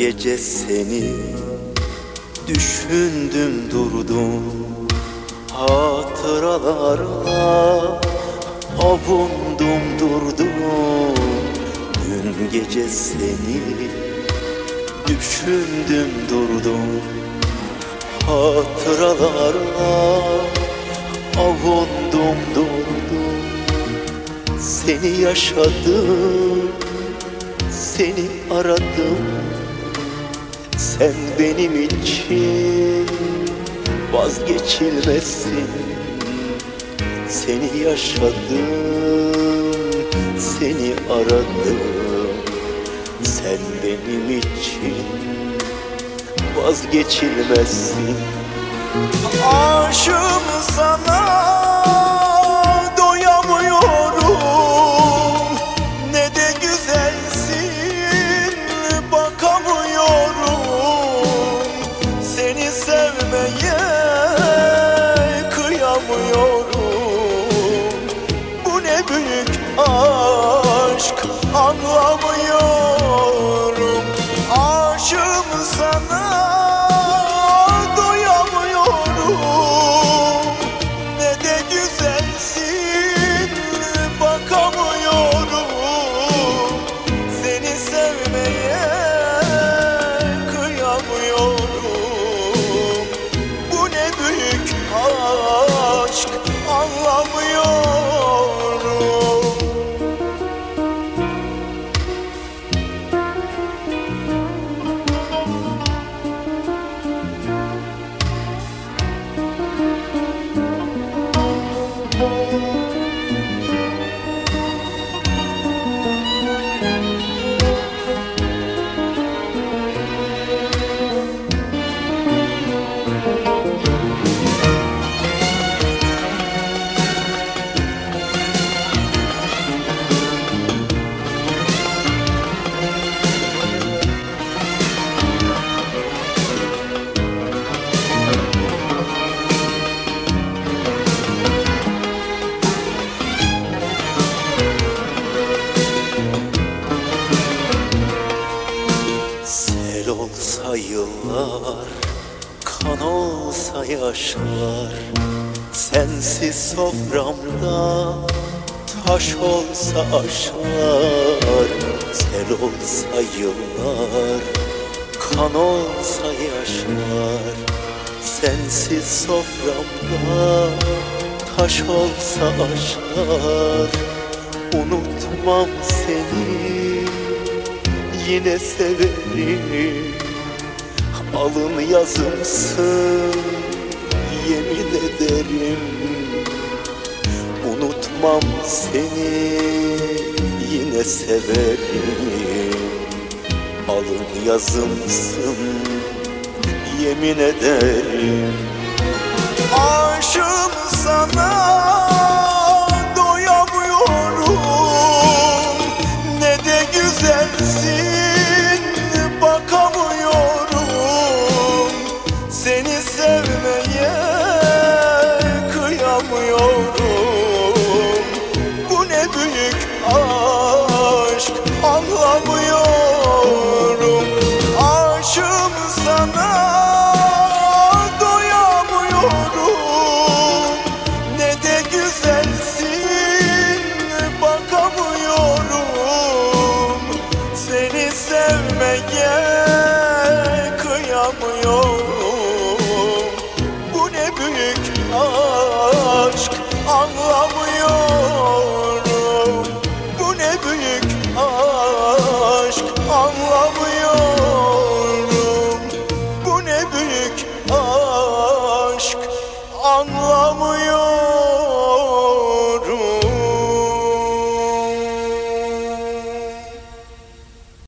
gece seni düşündüm durdum Hatıralarla avundum durdum Dün gece seni düşündüm durdum Hatıralarla avundum durdum Seni yaşadım, seni aradım Sen benim için vazgeçilmezsin. Seni yaşadım, seni aradım. Sen benim için vazgeçilmezsin. Aşığım aşk anlamıyorum. Sel kan olsa yaşlar Sensiz soframda taş olsa aşlar Sel olsa yıllar, kan olsa yaşlar Sensiz soframda taş olsa aşlar Unutmam seni yine severim Alın yazımsın yemin ederim. Unutmam seni yine severim. Alın yazımsın yemin ederim. Aşığım sana kıyamıyorum Bu ne büyük aşk anlamıyorum